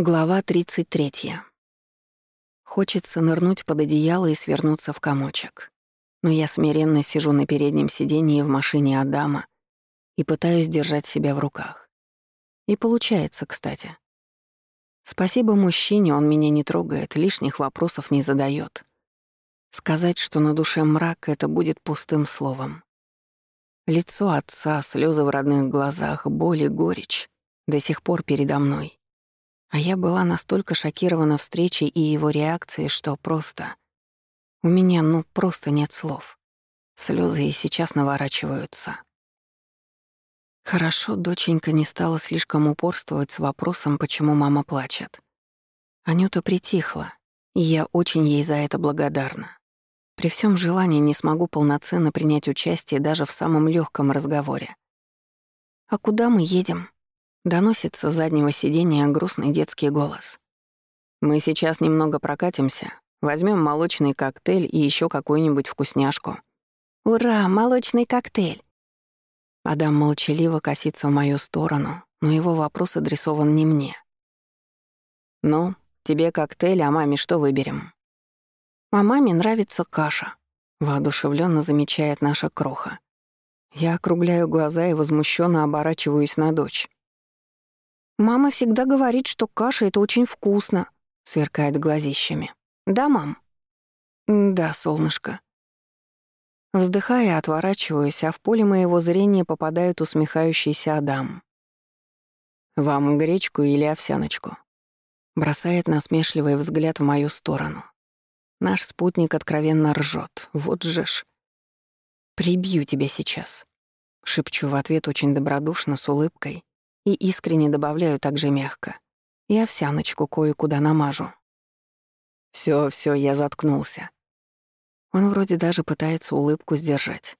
Глава 33. Хочется нырнуть под одеяло и свернуться в комочек. Но я смиренно сижу на переднем сиденье в машине Адама и пытаюсь держать себя в руках. И получается, кстати. Спасибо мужчине, он меня не трогает, лишних вопросов не задает. Сказать, что на душе мрак, это будет пустым словом. Лицо отца, слезы в родных глазах, боль и горечь до сих пор передо мной. А я была настолько шокирована встречей и его реакцией, что просто... У меня, ну, просто нет слов. Слезы и сейчас наворачиваются. Хорошо, доченька не стала слишком упорствовать с вопросом, почему мама плачет. Анюта притихла, и я очень ей за это благодарна. При всем желании не смогу полноценно принять участие даже в самом легком разговоре. «А куда мы едем?» Доносится с заднего сиденья грустный детский голос. «Мы сейчас немного прокатимся, возьмем молочный коктейль и еще какую-нибудь вкусняшку». «Ура, молочный коктейль!» Адам молчаливо косится в мою сторону, но его вопрос адресован не мне. «Ну, тебе коктейль, а маме что выберем?» «А маме нравится каша», — воодушевленно замечает наша кроха. Я округляю глаза и возмущенно оборачиваюсь на дочь. «Мама всегда говорит, что каша — это очень вкусно», — сверкает глазищами. «Да, мам?» «Да, солнышко». Вздыхая, отворачиваюсь, а в поле моего зрения попадает усмехающийся Адам. «Вам гречку или овсяночку?» Бросает насмешливый взгляд в мою сторону. Наш спутник откровенно ржет. Вот же ж. «Прибью тебя сейчас», — шепчу в ответ очень добродушно, с улыбкой, и искренне добавляю также мягко. И овсяночку кое-куда намажу. Все, все, я заткнулся. Он вроде даже пытается улыбку сдержать.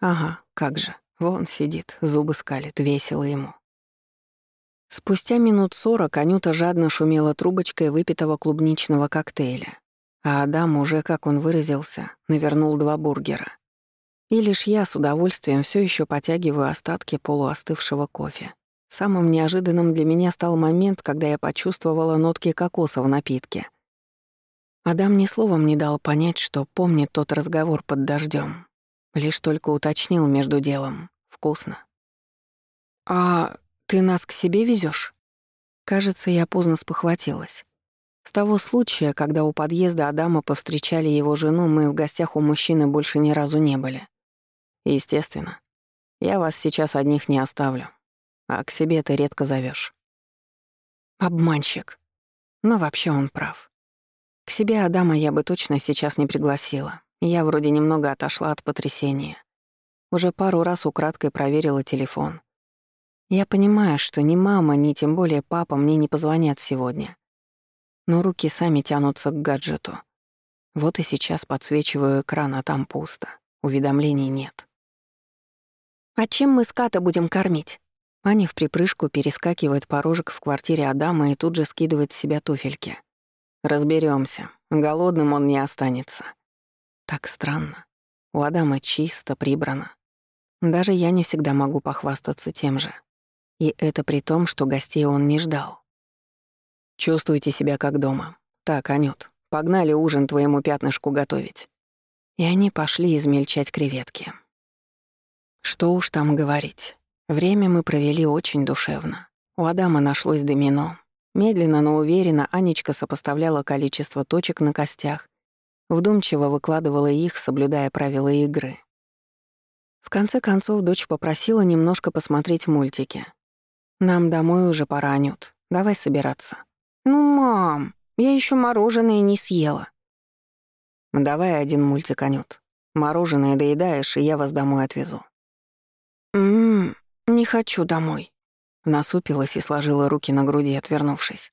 Ага, как же. Вон сидит, зубы скалит, весело ему. Спустя минут сорок Анюта жадно шумела трубочкой выпитого клубничного коктейля, а Адам уже, как он выразился, навернул два бургера. И лишь я с удовольствием все еще потягиваю остатки полуостывшего кофе. Самым неожиданным для меня стал момент, когда я почувствовала нотки кокоса в напитке. Адам ни словом не дал понять, что помнит тот разговор под дождем. Лишь только уточнил между делом. Вкусно. «А ты нас к себе везешь? Кажется, я поздно спохватилась. С того случая, когда у подъезда Адама повстречали его жену, мы в гостях у мужчины больше ни разу не были. Естественно. Я вас сейчас одних не оставлю а к себе ты редко зовешь. Обманщик. Но вообще он прав. К себе Адама я бы точно сейчас не пригласила. Я вроде немного отошла от потрясения. Уже пару раз украдкой проверила телефон. Я понимаю, что ни мама, ни тем более папа мне не позвонят сегодня. Но руки сами тянутся к гаджету. Вот и сейчас подсвечиваю экран, а там пусто. Уведомлений нет. «А чем мы ската будем кормить?» Аня в припрыжку перескакивает порожек в квартире Адама и тут же скидывает с себя туфельки. Разберемся. Голодным он не останется. Так странно. У Адама чисто, прибрано. Даже я не всегда могу похвастаться тем же. И это при том, что гостей он не ждал. Чувствуйте себя как дома. Так, Анют, погнали ужин твоему пятнышку готовить. И они пошли измельчать креветки. Что уж там говорить. Время мы провели очень душевно. У Адама нашлось домино. Медленно, но уверенно Анечка сопоставляла количество точек на костях, вдумчиво выкладывала их, соблюдая правила игры. В конце концов, дочь попросила немножко посмотреть мультики. «Нам домой уже пора, Анют. Давай собираться». «Ну, мам, я еще мороженое не съела». «Давай один мультик, Анют. Мороженое доедаешь, и я вас домой отвезу». «Ммм, «Не хочу домой», — насупилась и сложила руки на груди, отвернувшись.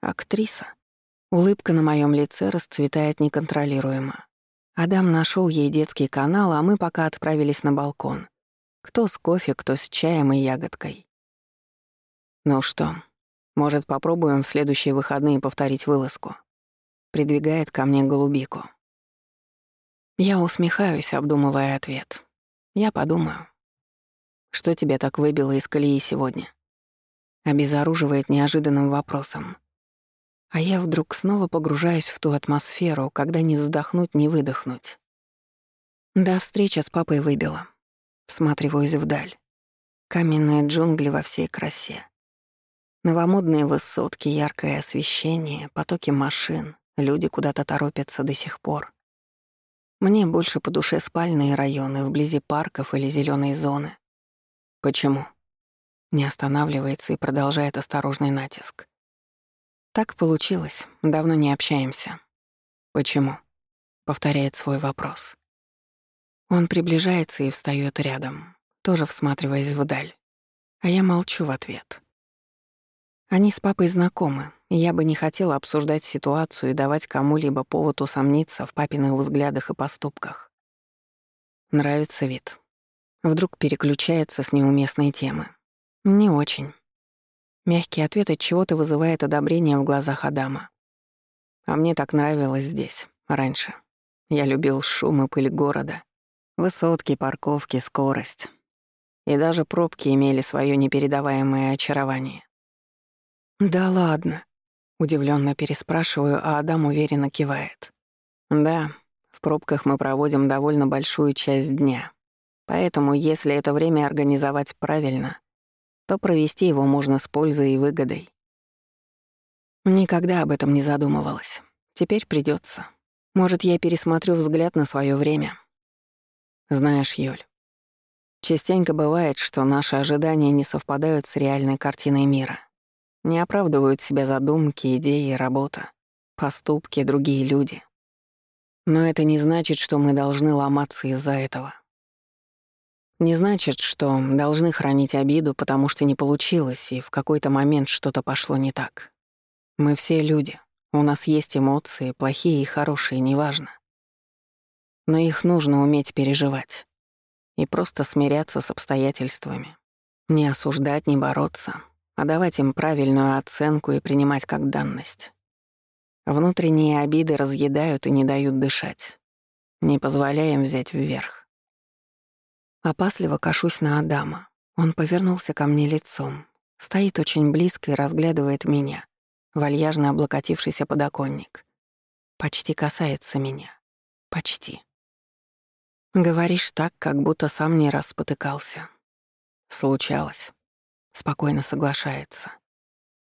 «Актриса». Улыбка на моем лице расцветает неконтролируемо. Адам нашел ей детский канал, а мы пока отправились на балкон. Кто с кофе, кто с чаем и ягодкой. «Ну что, может, попробуем в следующие выходные повторить вылазку?» Придвигает ко мне голубику. Я усмехаюсь, обдумывая ответ. Я подумаю. Что тебя так выбило из колеи сегодня? Обезоруживает неожиданным вопросом. А я вдруг снова погружаюсь в ту атмосферу, когда ни вздохнуть, ни выдохнуть. Да, встреча с папой выбила. Всматриваюсь вдаль. Каменные джунгли во всей красе. Новомодные высотки, яркое освещение, потоки машин, люди куда-то торопятся до сих пор. Мне больше по душе спальные районы, вблизи парков или зеленой зоны. Почему? Не останавливается и продолжает осторожный натиск. Так получилось, давно не общаемся. Почему? Повторяет свой вопрос. Он приближается и встаёт рядом, тоже всматриваясь вдаль. А я молчу в ответ. Они с папой знакомы, и я бы не хотела обсуждать ситуацию и давать кому-либо повод усомниться в папиных взглядах и поступках. Нравится вид. Вдруг переключается с неуместной темы. Не очень. Мягкий ответ от чего-то вызывает одобрение в глазах Адама. А мне так нравилось здесь, раньше. Я любил шум и пыль города. Высотки, парковки, скорость. И даже пробки имели свое непередаваемое очарование. «Да ладно», — удивленно переспрашиваю, а Адам уверенно кивает. «Да, в пробках мы проводим довольно большую часть дня. Поэтому, если это время организовать правильно, то провести его можно с пользой и выгодой. Никогда об этом не задумывалась. Теперь придется. Может, я пересмотрю взгляд на свое время. Знаешь, Юль, частенько бывает, что наши ожидания не совпадают с реальной картиной мира. Не оправдывают себя задумки, идеи, работа, поступки, другие люди. Но это не значит, что мы должны ломаться из-за этого. Не значит, что должны хранить обиду, потому что не получилось, и в какой-то момент что-то пошло не так. Мы все люди. У нас есть эмоции, плохие и хорошие, неважно. Но их нужно уметь переживать. И просто смиряться с обстоятельствами. Не осуждать, не бороться, а давать им правильную оценку и принимать как данность. Внутренние обиды разъедают и не дают дышать. Не позволяем взять вверх. Опасливо кашусь на Адама. Он повернулся ко мне лицом, стоит очень близко и разглядывает меня, вальяжно облокотившийся подоконник. Почти касается меня. Почти. Говоришь так, как будто сам не раз спотыкался. Случалось. Спокойно соглашается.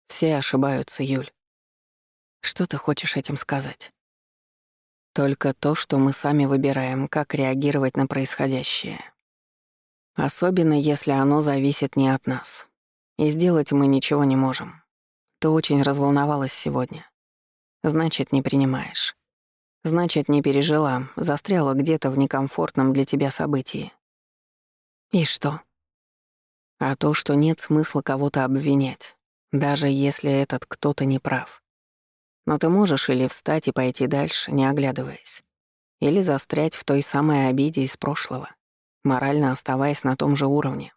Все ошибаются, Юль. Что ты хочешь этим сказать? Только то, что мы сами выбираем, как реагировать на происходящее. Особенно, если оно зависит не от нас. И сделать мы ничего не можем. Ты очень разволновалась сегодня. Значит, не принимаешь. Значит, не пережила, застряла где-то в некомфортном для тебя событии. И что? а то, что нет смысла кого-то обвинять, даже если этот кто-то не прав. Но ты можешь или встать и пойти дальше, не оглядываясь, или застрять в той самой обиде из прошлого, морально оставаясь на том же уровне.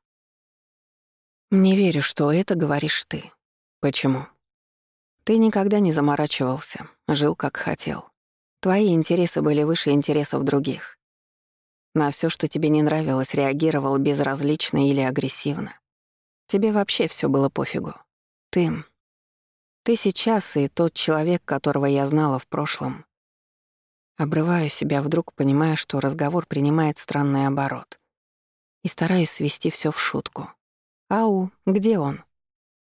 Не верю, что это говоришь ты. Почему? Ты никогда не заморачивался, жил как хотел. Твои интересы были выше интересов других. На все, что тебе не нравилось, реагировал безразлично или агрессивно. Тебе вообще все было пофигу. Ты... Ты сейчас и тот человек, которого я знала в прошлом. Обрываю себя вдруг, понимая, что разговор принимает странный оборот. И стараюсь свести все в шутку. «Ау, где он?»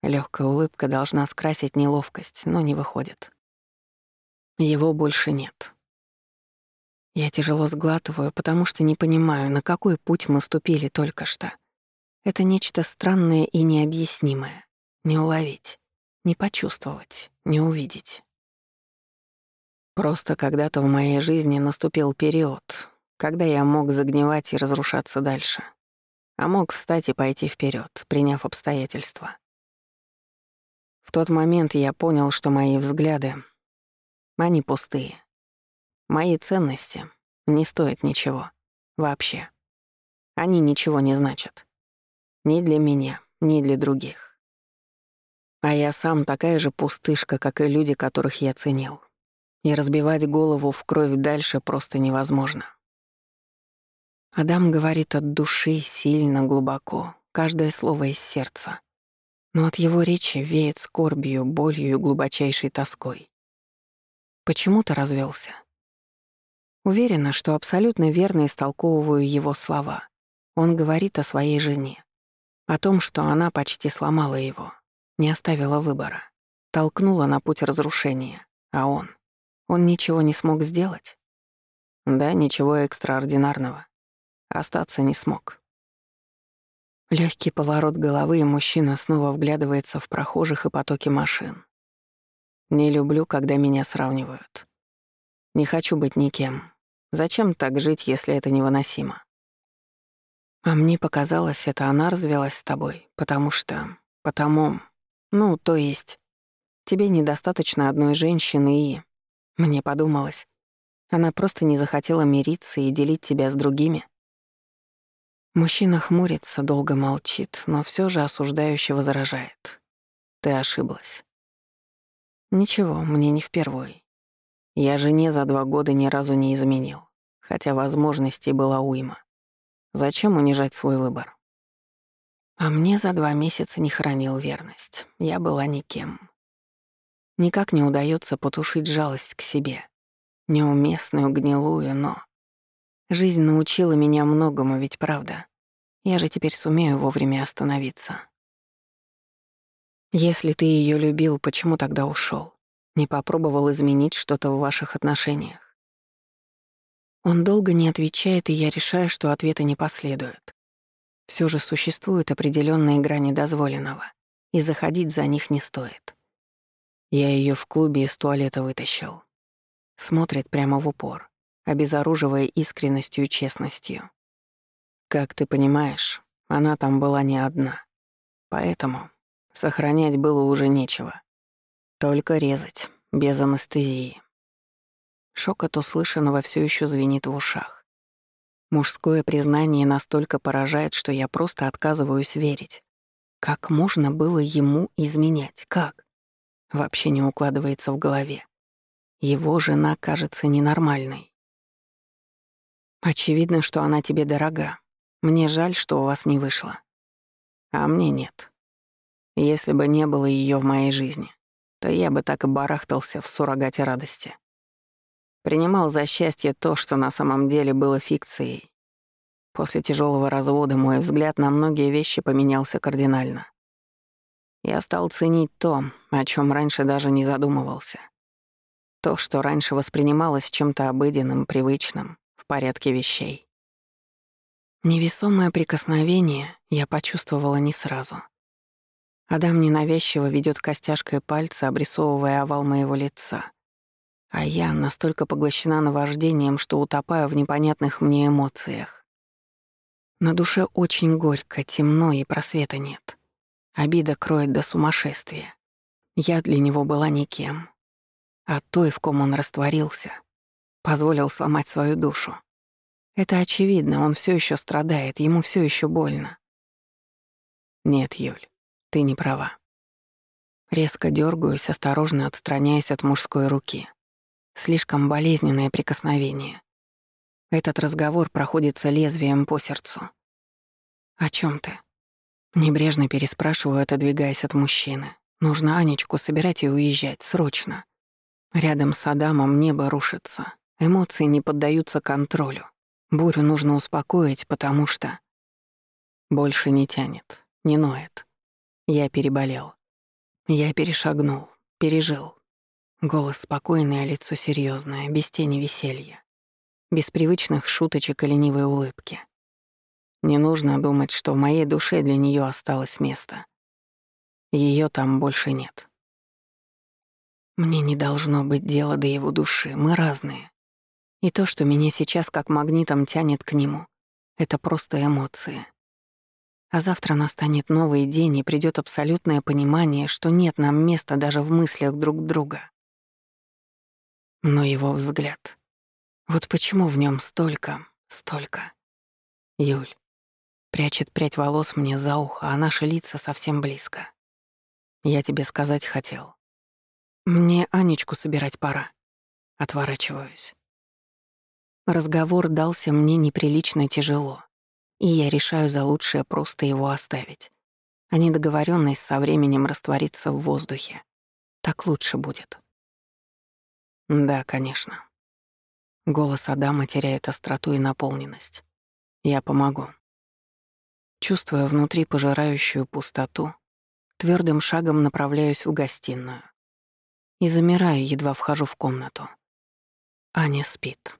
Легкая улыбка должна скрасить неловкость, но не выходит. Его больше нет. Я тяжело сглатываю, потому что не понимаю, на какой путь мы ступили только что. Это нечто странное и необъяснимое. Не уловить, не почувствовать, не увидеть. Просто когда-то в моей жизни наступил период, когда я мог загнивать и разрушаться дальше, а мог встать и пойти вперед, приняв обстоятельства. В тот момент я понял, что мои взгляды, они пустые. Мои ценности не стоят ничего. Вообще. Они ничего не значат. Ни для меня, ни для других. А я сам такая же пустышка, как и люди, которых я ценил. И разбивать голову в кровь дальше просто невозможно. Адам говорит от души, сильно, глубоко, каждое слово из сердца. Но от его речи веет скорбью, болью и глубочайшей тоской. Почему ты развелся? Уверена, что абсолютно верно истолковываю его слова. Он говорит о своей жене. О том, что она почти сломала его, не оставила выбора, толкнула на путь разрушения, а он... Он ничего не смог сделать? Да, ничего экстраординарного. Остаться не смог. Легкий поворот головы, и мужчина снова вглядывается в прохожих и потоки машин. Не люблю, когда меня сравнивают. Не хочу быть никем. Зачем так жить, если это невыносимо? А мне показалось, это она развелась с тобой, потому что... Потому... Ну, то есть... Тебе недостаточно одной женщины и... Мне подумалось, она просто не захотела мириться и делить тебя с другими. Мужчина хмурится, долго молчит, но все же осуждающе возражает. Ты ошиблась. Ничего, мне не впервой. Я жене за два года ни разу не изменил, хотя возможностей была уйма. Зачем унижать свой выбор? А мне за два месяца не хранил верность. Я была никем. Никак не удается потушить жалость к себе. Неуместную, гнилую, но... Жизнь научила меня многому, ведь правда. Я же теперь сумею вовремя остановиться. Если ты ее любил, почему тогда ушел? Не попробовал изменить что-то в ваших отношениях? Он долго не отвечает, и я решаю, что ответа не последует. Все же существуют определенные грани дозволенного, и заходить за них не стоит. Я ее в клубе из туалета вытащил. Смотрит прямо в упор, обезоруживая искренностью и честностью. Как ты понимаешь, она там была не одна. Поэтому сохранять было уже нечего. Только резать, без анестезии. Шок от услышанного все еще звенит в ушах. Мужское признание настолько поражает, что я просто отказываюсь верить. Как можно было ему изменять? Как? Вообще не укладывается в голове. Его жена кажется ненормальной. Очевидно, что она тебе дорога. Мне жаль, что у вас не вышло. А мне нет. Если бы не было ее в моей жизни, то я бы так и барахтался в суррогате радости. Принимал за счастье то, что на самом деле было фикцией. После тяжелого развода мой взгляд на многие вещи поменялся кардинально. Я стал ценить то, о чем раньше даже не задумывался. То, что раньше воспринималось чем-то обыденным, привычным, в порядке вещей. Невесомое прикосновение я почувствовала не сразу. Адам ненавязчиво ведет костяшкой пальца, обрисовывая овал моего лица. А я настолько поглощена наваждением, что утопаю в непонятных мне эмоциях. На душе очень горько, темно и просвета нет. Обида кроет до сумасшествия. Я для него была никем. А той, в ком он растворился, позволил сломать свою душу. Это очевидно, он все еще страдает, ему все еще больно. Нет, Юль, ты не права. Резко дергаюсь, осторожно отстраняясь от мужской руки. Слишком болезненное прикосновение. Этот разговор проходится лезвием по сердцу. «О чем ты?» Небрежно переспрашиваю, отодвигаясь от мужчины. Нужно Анечку собирать и уезжать, срочно. Рядом с Адамом небо рушится. Эмоции не поддаются контролю. Бурю нужно успокоить, потому что... Больше не тянет, не ноет. Я переболел. Я перешагнул, пережил. Голос спокойный, а лицо серьезное, без тени веселья. Без привычных шуточек и ленивой улыбки. Не нужно думать, что в моей душе для нее осталось место. Ее там больше нет. Мне не должно быть дела до его души, мы разные. И то, что меня сейчас как магнитом тянет к нему, это просто эмоции. А завтра настанет новый день, и придет абсолютное понимание, что нет нам места даже в мыслях друг друга. Но его взгляд... Вот почему в нем столько, столько. Юль, Прячет прядь волос мне за ухо, а наши лица совсем близко. Я тебе сказать хотел. Мне Анечку собирать пора. Отворачиваюсь. Разговор дался мне неприлично тяжело, и я решаю за лучшее просто его оставить. а недоговоренность со временем растворится в воздухе. Так лучше будет. Да, конечно. Голос Адама теряет остроту и наполненность. Я помогу. Чувствуя внутри пожирающую пустоту, твердым шагом направляюсь в гостиную и замираю, едва вхожу в комнату. Аня спит.